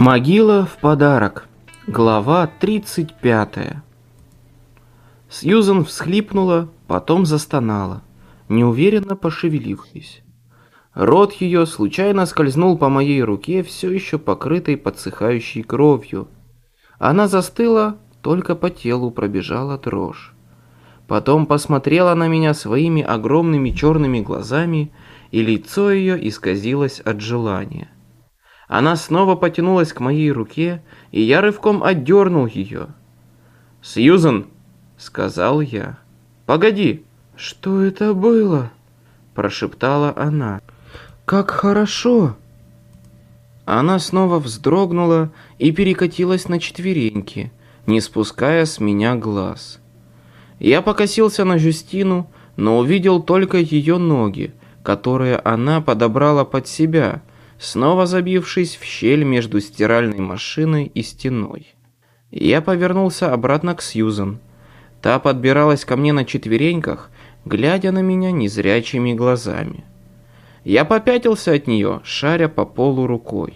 Могила в подарок. Глава 35. Сьюзен всхлипнула, потом застонала, неуверенно пошевелившись. Рот ее случайно скользнул по моей руке, все еще покрытой подсыхающей кровью. Она застыла, только по телу пробежала дрожь. Потом посмотрела на меня своими огромными черными глазами, и лицо ее исказилось от желания. Она снова потянулась к моей руке, и я рывком отдернул ее. «Сьюзен!» — сказал я. «Погоди!» «Что это было?» — прошептала она. «Как хорошо!» Она снова вздрогнула и перекатилась на четвереньки, не спуская с меня глаз. Я покосился на Жюстину, но увидел только ее ноги, которые она подобрала под себя — снова забившись в щель между стиральной машиной и стеной. Я повернулся обратно к Сьюзан. Та подбиралась ко мне на четвереньках, глядя на меня незрячими глазами. Я попятился от нее, шаря по полу рукой.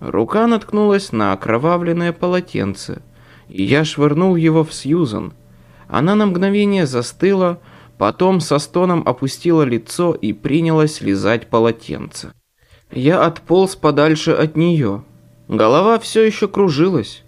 Рука наткнулась на окровавленное полотенце, и я швырнул его в Сьюзан. Она на мгновение застыла, потом со стоном опустила лицо и принялась лизать полотенце. Я отполз подальше от нее. Голова все еще кружилась.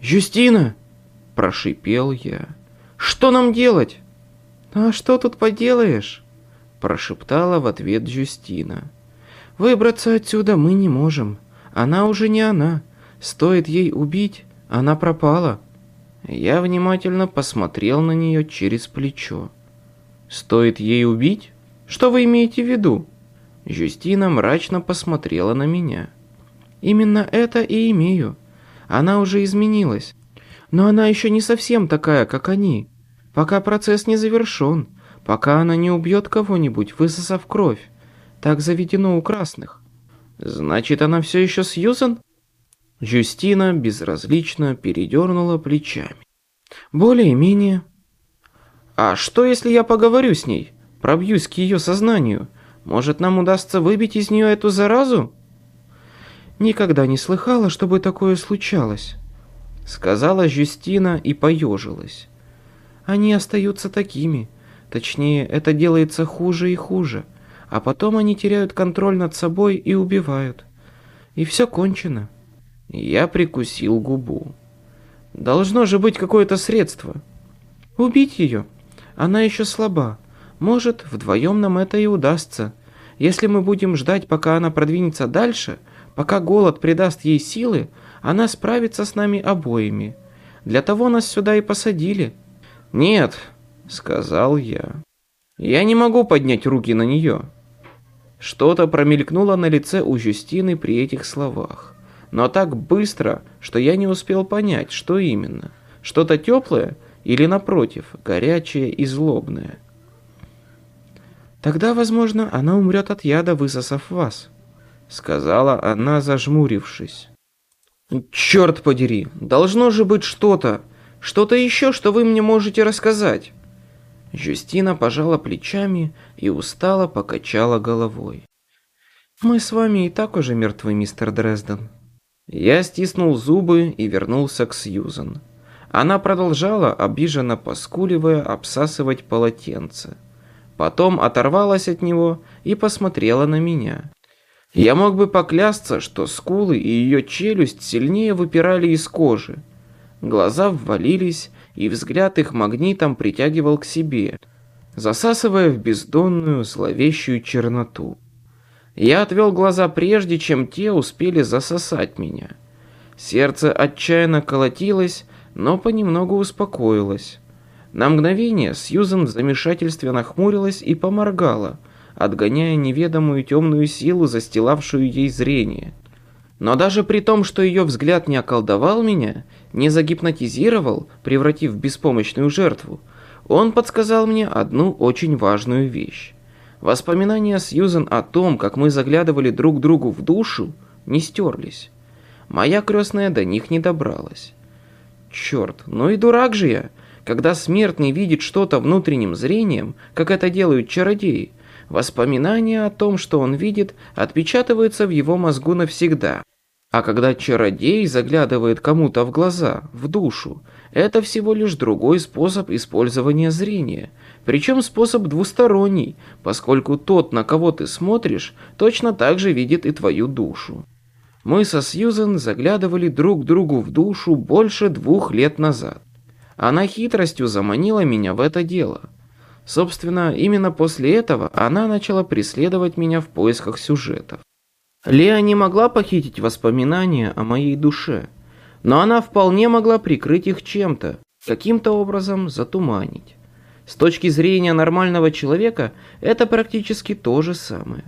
«Юстина!» – прошипел я. «Что нам делать?» «А что тут поделаешь?» – прошептала в ответ Юстина. «Выбраться отсюда мы не можем. Она уже не она. Стоит ей убить, она пропала». Я внимательно посмотрел на нее через плечо. «Стоит ей убить? Что вы имеете в виду?» Жюстина мрачно посмотрела на меня. «Именно это и имею. Она уже изменилась. Но она еще не совсем такая, как они. Пока процесс не завершен, пока она не убьет кого-нибудь, высосав кровь. Так заведено у красных». «Значит, она все еще Сьюзан?» Жюстина безразлично передернула плечами. «Более-менее». «А что, если я поговорю с ней? Пробьюсь к ее сознанию?» Может, нам удастся выбить из нее эту заразу? Никогда не слыхала, чтобы такое случалось, сказала Жюстина и поежилась. Они остаются такими. Точнее, это делается хуже и хуже. А потом они теряют контроль над собой и убивают. И все кончено. Я прикусил губу. Должно же быть какое-то средство. Убить ее. Она еще слаба. Может, вдвоем нам это и удастся. Если мы будем ждать, пока она продвинется дальше, пока голод придаст ей силы, она справится с нами обоими. Для того нас сюда и посадили». «Нет», — сказал я. «Я не могу поднять руки на нее». Что-то промелькнуло на лице у Жюстины при этих словах. Но так быстро, что я не успел понять, что именно. Что-то теплое или, напротив, горячее и злобное. Тогда, возможно, она умрет от яда, высосав вас», — сказала она, зажмурившись. «Черт подери, должно же быть что-то, что-то еще, что вы мне можете рассказать». Жюстина пожала плечами и устало покачала головой. «Мы с вами и так уже мертвы, мистер Дрезден». Я стиснул зубы и вернулся к Сьюзан. Она продолжала, обиженно поскуливая, обсасывать полотенце. Потом оторвалась от него и посмотрела на меня. Я мог бы поклясться, что скулы и ее челюсть сильнее выпирали из кожи. Глаза ввалились, и взгляд их магнитом притягивал к себе, засасывая в бездонную зловещую черноту. Я отвел глаза прежде, чем те успели засосать меня. Сердце отчаянно колотилось, но понемногу успокоилось. На мгновение Сьюзен в замешательстве нахмурилась и поморгала, отгоняя неведомую темную силу, застилавшую ей зрение. Но даже при том, что ее взгляд не околдовал меня, не загипнотизировал, превратив в беспомощную жертву, он подсказал мне одну очень важную вещь. Воспоминания Сьюзен о том, как мы заглядывали друг другу в душу, не стерлись. Моя крестная до них не добралась. Черт, ну и дурак же я. Когда смертный видит что-то внутренним зрением, как это делают чародеи, воспоминания о том, что он видит, отпечатываются в его мозгу навсегда. А когда чародей заглядывает кому-то в глаза, в душу, это всего лишь другой способ использования зрения, причем способ двусторонний, поскольку тот, на кого ты смотришь, точно так же видит и твою душу. Мы со Сьюзен заглядывали друг другу в душу больше двух лет назад. Она хитростью заманила меня в это дело. Собственно, именно после этого она начала преследовать меня в поисках сюжетов. Леа не могла похитить воспоминания о моей душе, но она вполне могла прикрыть их чем-то, каким-то образом затуманить. С точки зрения нормального человека это практически то же самое.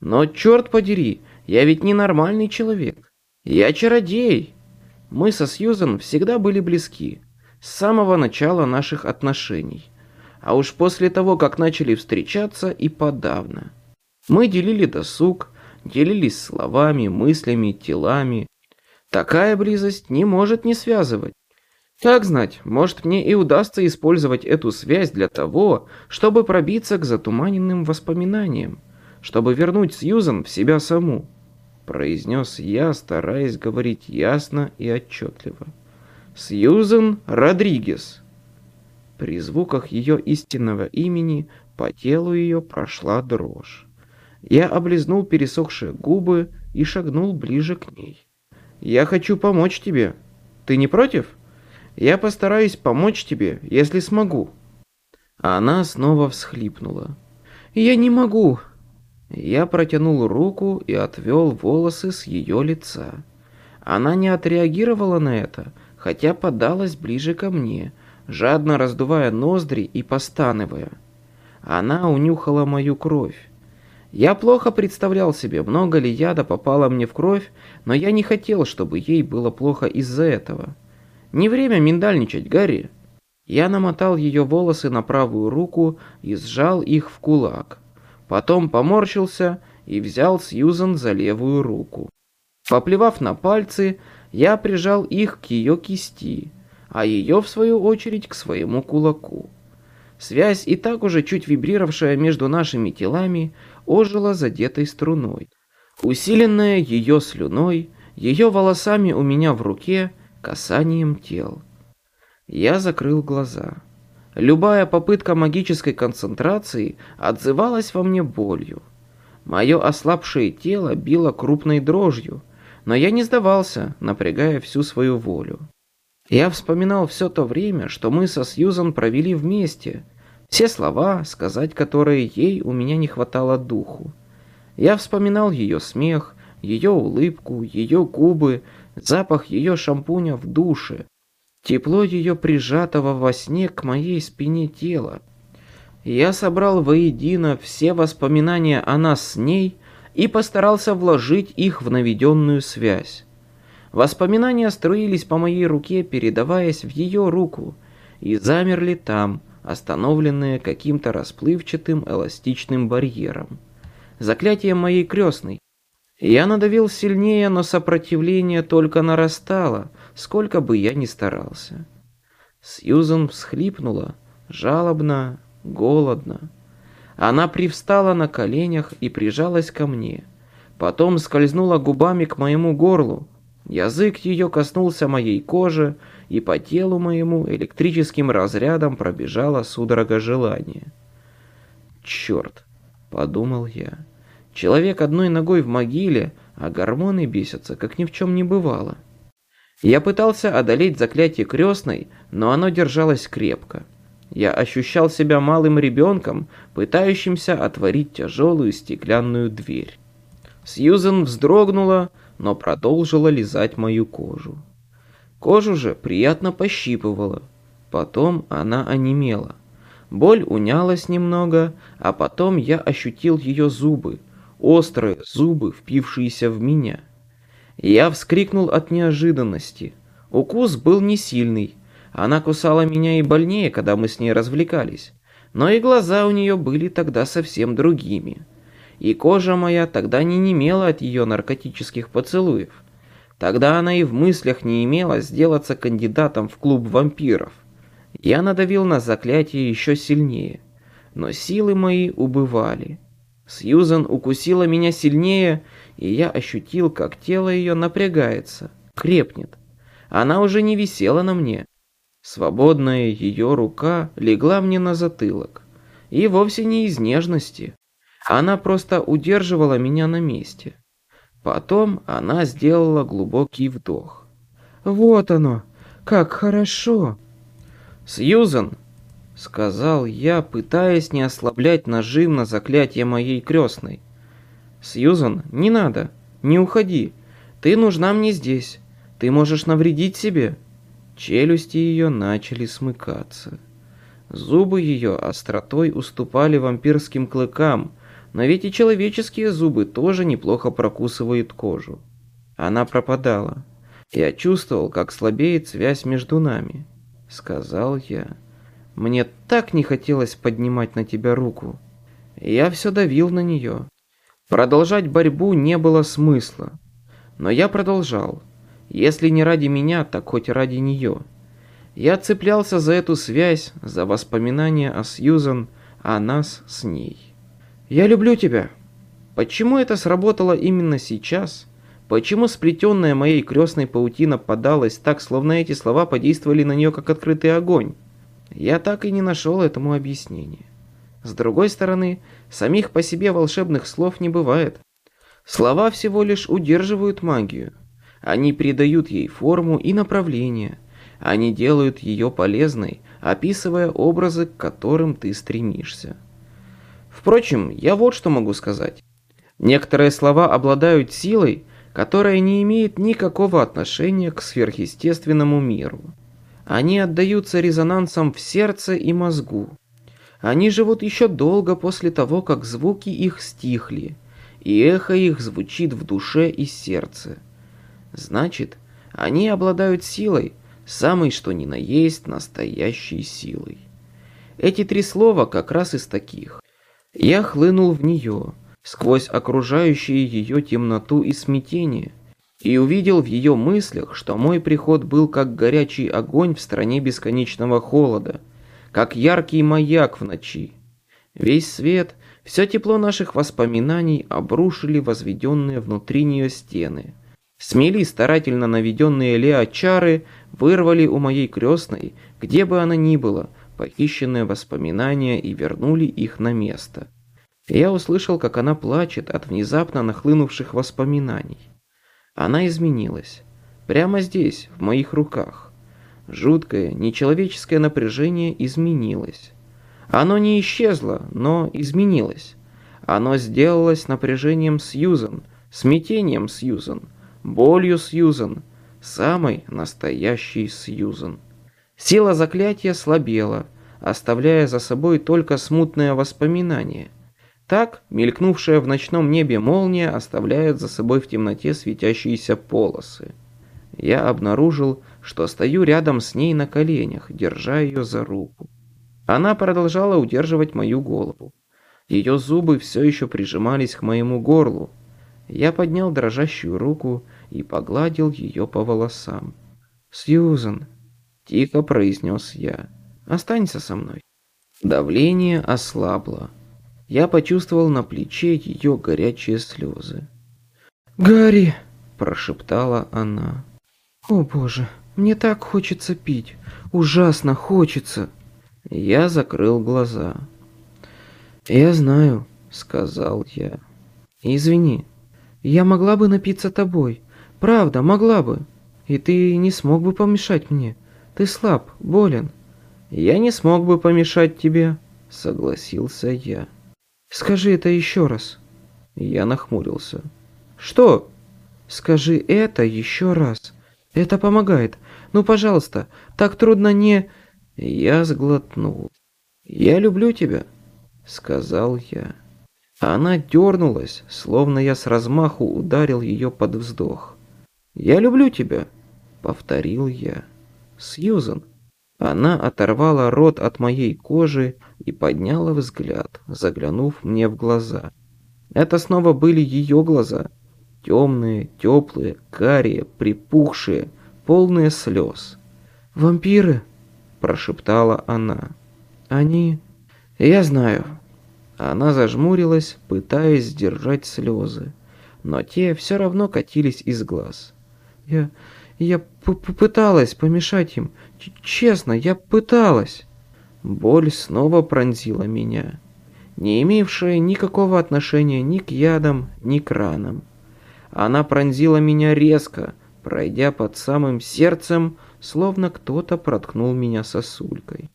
Но черт подери, я ведь не нормальный человек. Я чародей. Мы со Сьюзан всегда были близки, с самого начала наших отношений. А уж после того, как начали встречаться и подавно. Мы делили досуг, делились словами, мыслями, телами. Такая близость не может не связывать. Как знать, может мне и удастся использовать эту связь для того, чтобы пробиться к затуманенным воспоминаниям, чтобы вернуть Сьюзан в себя саму, произнес я, стараясь говорить ясно и отчетливо. Сьюзан Родригес. При звуках ее истинного имени по телу ее прошла дрожь. Я облизнул пересохшие губы и шагнул ближе к ней. «Я хочу помочь тебе. Ты не против? Я постараюсь помочь тебе, если смогу». Она снова всхлипнула. «Я не могу». Я протянул руку и отвел волосы с ее лица. Она не отреагировала на это, хотя подалась ближе ко мне, жадно раздувая ноздри и постанывая. Она унюхала мою кровь. Я плохо представлял себе, много ли яда попало мне в кровь, но я не хотел, чтобы ей было плохо из-за этого. Не время миндальничать, Гарри. Я намотал ее волосы на правую руку и сжал их в кулак. Потом поморщился и взял Сьюзан за левую руку. Поплевав на пальцы, я прижал их к ее кисти, а ее, в свою очередь, к своему кулаку. Связь, и так уже чуть вибрировавшая между нашими телами, ожила задетой струной. Усиленная ее слюной, ее волосами у меня в руке, касанием тел. Я закрыл глаза. Любая попытка магической концентрации отзывалась во мне болью. Мое ослабшее тело било крупной дрожью, но я не сдавался, напрягая всю свою волю. Я вспоминал все то время, что мы со Сьюзан провели вместе, все слова, сказать которые ей у меня не хватало духу. Я вспоминал ее смех, ее улыбку, ее губы, запах ее шампуня в душе, тепло ее прижатого во сне к моей спине тела. Я собрал воедино все воспоминания о нас с ней и постарался вложить их в наведенную связь. Воспоминания струились по моей руке, передаваясь в ее руку, и замерли там, остановленные каким-то расплывчатым эластичным барьером. Заклятие моей крестной. Я надавил сильнее, но сопротивление только нарастало, сколько бы я ни старался. Сьюзен всхлипнула, жалобно, голодно. Она привстала на коленях и прижалась ко мне. Потом скользнула губами к моему горлу. Язык ее коснулся моей кожи, и по телу моему электрическим разрядом пробежала судорога желания. «Черт!» — подумал я. «Человек одной ногой в могиле, а гормоны бесятся, как ни в чем не бывало». Я пытался одолеть заклятие крестной, но оно держалось крепко. Я ощущал себя малым ребенком, пытающимся отворить тяжелую стеклянную дверь. Сьюзен вздрогнула, но продолжила лизать мою кожу. Кожу же приятно пощипывала. Потом она онемела. Боль унялась немного, а потом я ощутил ее зубы, острые зубы, впившиеся в меня. Я вскрикнул от неожиданности. Укус был не сильный. Она кусала меня и больнее, когда мы с ней развлекались. Но и глаза у нее были тогда совсем другими. И кожа моя тогда не немела от ее наркотических поцелуев. Тогда она и в мыслях не имела сделаться кандидатом в клуб вампиров. Я надавил на заклятие еще сильнее, но силы мои убывали. Сьюзан укусила меня сильнее, и я ощутил, как тело ее напрягается, крепнет. Она уже не висела на мне. Свободная ее рука легла мне на затылок. И вовсе не из нежности. Она просто удерживала меня на месте. Потом она сделала глубокий вдох. «Вот оно! Как хорошо!» «Сьюзан!» — сказал я, пытаясь не ослаблять нажим на заклятие моей крестной. «Сьюзан, не надо, не уходи. Ты нужна мне здесь. Ты можешь навредить себе». Челюсти ее начали смыкаться. Зубы ее остротой уступали вампирским клыкам, но ведь и человеческие зубы тоже неплохо прокусывают кожу. Она пропадала. Я чувствовал, как слабеет связь между нами. Сказал я. Мне так не хотелось поднимать на тебя руку. Я все давил на нее. Продолжать борьбу не было смысла. Но я продолжал. Если не ради меня, так хоть ради нее. Я цеплялся за эту связь, за воспоминания о Сьюзан, о нас с ней. «Я люблю тебя». Почему это сработало именно сейчас? Почему сплетенная моей крестной паутина подалась так, словно эти слова подействовали на нее как открытый огонь? Я так и не нашел этому объяснения. С другой стороны, самих по себе волшебных слов не бывает. Слова всего лишь удерживают магию. Они придают ей форму и направление. Они делают ее полезной, описывая образы, к которым ты стремишься. Впрочем, я вот что могу сказать. Некоторые слова обладают силой, которая не имеет никакого отношения к сверхъестественному миру. Они отдаются резонансом в сердце и мозгу. Они живут еще долго после того, как звуки их стихли, и эхо их звучит в душе и сердце. Значит, они обладают силой, самой что ни на есть настоящей силой. Эти три слова как раз из таких. Я хлынул в нее, сквозь окружающие ее темноту и смятение – и увидел в ее мыслях, что мой приход был как горячий огонь в стране бесконечного холода, как яркий маяк в ночи. Весь свет, все тепло наших воспоминаний обрушили возведенные внутри нее стены. Смели старательно наведенные Лео чары, вырвали у моей крестной, где бы она ни была, похищенные воспоминания и вернули их на место. Я услышал, как она плачет от внезапно нахлынувших воспоминаний. Она изменилась. Прямо здесь, в моих руках. Жуткое, нечеловеческое напряжение изменилось. Оно не исчезло, но изменилось. Оно сделалось напряжением Сьюзан, смятением Сьюзан, болью Сьюзан, самой настоящей Сьюзан. Сила заклятия слабела, оставляя за собой только смутное воспоминание – так, мелькнувшая в ночном небе молния оставляет за собой в темноте светящиеся полосы. Я обнаружил, что стою рядом с ней на коленях, держа ее за руку. Она продолжала удерживать мою голову. Ее зубы все еще прижимались к моему горлу. Я поднял дрожащую руку и погладил ее по волосам. «Сьюзан», — тихо произнес я, — «останься со мной». Давление ослабло. Я почувствовал на плече ее горячие слезы. «Гарри!» – прошептала она. «О боже, мне так хочется пить! Ужасно хочется!» Я закрыл глаза. «Я знаю», — сказал я. «Извини, я могла бы напиться тобой. Правда, могла бы. И ты не смог бы помешать мне. Ты слаб, болен». «Я не смог бы помешать тебе», — согласился я. Скажи это еще раз. Я нахмурился. Что? Скажи это еще раз. Это помогает. Ну, пожалуйста, так трудно не... Я сглотнул. Я люблю тебя, сказал я. Она дернулась, словно я с размаху ударил ее под вздох. «Я люблю тебя», — повторил я. «Сьюзан». Она оторвала рот от моей кожи и подняла взгляд, заглянув мне в глаза. Это снова были ее глаза. Темные, теплые, карие, припухшие, полные слез. «Вампиры!» – прошептала она. «Они...» «Я знаю». Она зажмурилась, пытаясь сдержать слезы, но те все равно катились из глаз. «Я... я попыталась помешать им. Честно, я пыталась». Боль снова пронзила меня, не имевшая никакого отношения ни к ядам, ни к ранам. Она пронзила меня резко, пройдя под самым сердцем, словно кто-то проткнул меня сосулькой.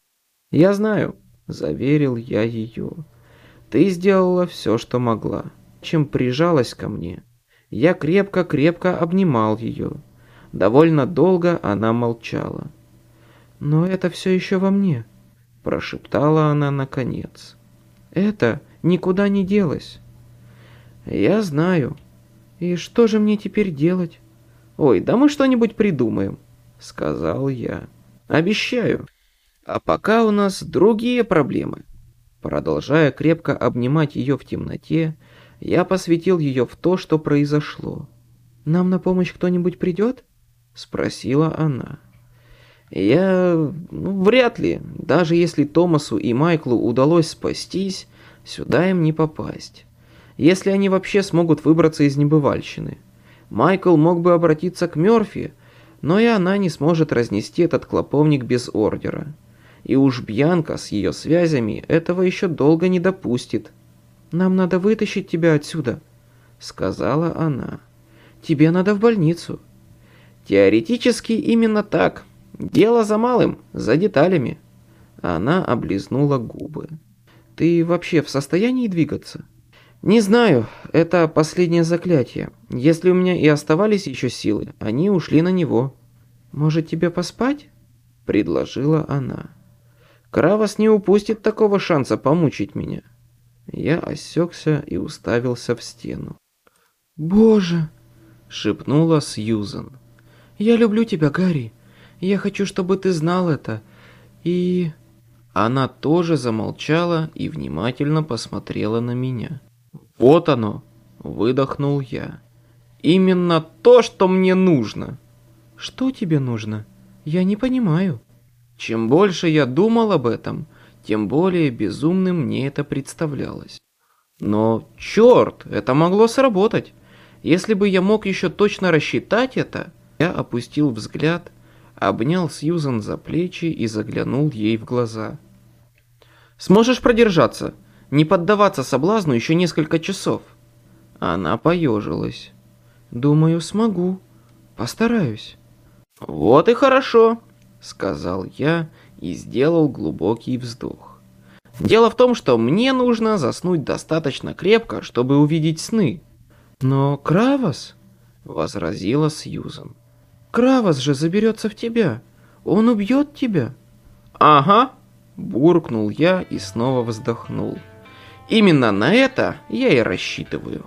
«Я знаю», — заверил я ее. «Ты сделала все, что могла, чем прижалась ко мне. Я крепко-крепко обнимал ее. Довольно долго она молчала. «Но это все еще во мне», — прошептала она наконец. «Это никуда не делось». «Я знаю. И что же мне теперь делать?» «Ой, да мы что-нибудь придумаем», — сказал я. «Обещаю». А пока у нас другие проблемы. Продолжая крепко обнимать ее в темноте, я посвятил ее в то, что произошло. «Нам на помощь кто-нибудь придет?» — спросила она. «Я... Ну, вряд ли. Даже если Томасу и Майклу удалось спастись, сюда им не попасть. Если они вообще смогут выбраться из небывальщины. Майкл мог бы обратиться к Мёрфи, но и она не сможет разнести этот клоповник без ордера. И уж Бьянка с ее связями этого еще долго не допустит. «Нам надо вытащить тебя отсюда», — сказала она. «Тебе надо в больницу». «Теоретически именно так. Дело за малым, за деталями». Она облизнула губы. «Ты вообще в состоянии двигаться?» «Не знаю, это последнее заклятие. Если у меня и оставались еще силы, они ушли на него». «Может, тебе поспать?» — предложила она. Кравос не упустит такого шанса помучить меня. Я осекся и уставился в стену. «Боже!» — шепнула Сьюзан. «Я люблю тебя, Гарри. Я хочу, чтобы ты знал это. И...» Она тоже замолчала и внимательно посмотрела на меня. «Вот оно!» — выдохнул я. «Именно то, что мне нужно!» «Что тебе нужно? Я не понимаю». Чем больше я думал об этом, тем более безумным мне это представлялось. Но, черт, это могло сработать. Если бы я мог еще точно рассчитать это, я опустил взгляд, обнял Сьюзан за плечи и заглянул ей в глаза. «Сможешь продержаться? Не поддаваться соблазну еще несколько часов?» Она поежилась. «Думаю, смогу. Постараюсь». «Вот и хорошо», — сказал я и сделал глубокий вздох. «Дело в том, что мне нужно заснуть достаточно крепко, чтобы увидеть сны». «Но Кравос?» — возразила Сьюзан. «Кравос же заберется в тебя. Он убьет тебя». «Ага», — буркнул я и снова вздохнул. «Именно на это я и рассчитываю».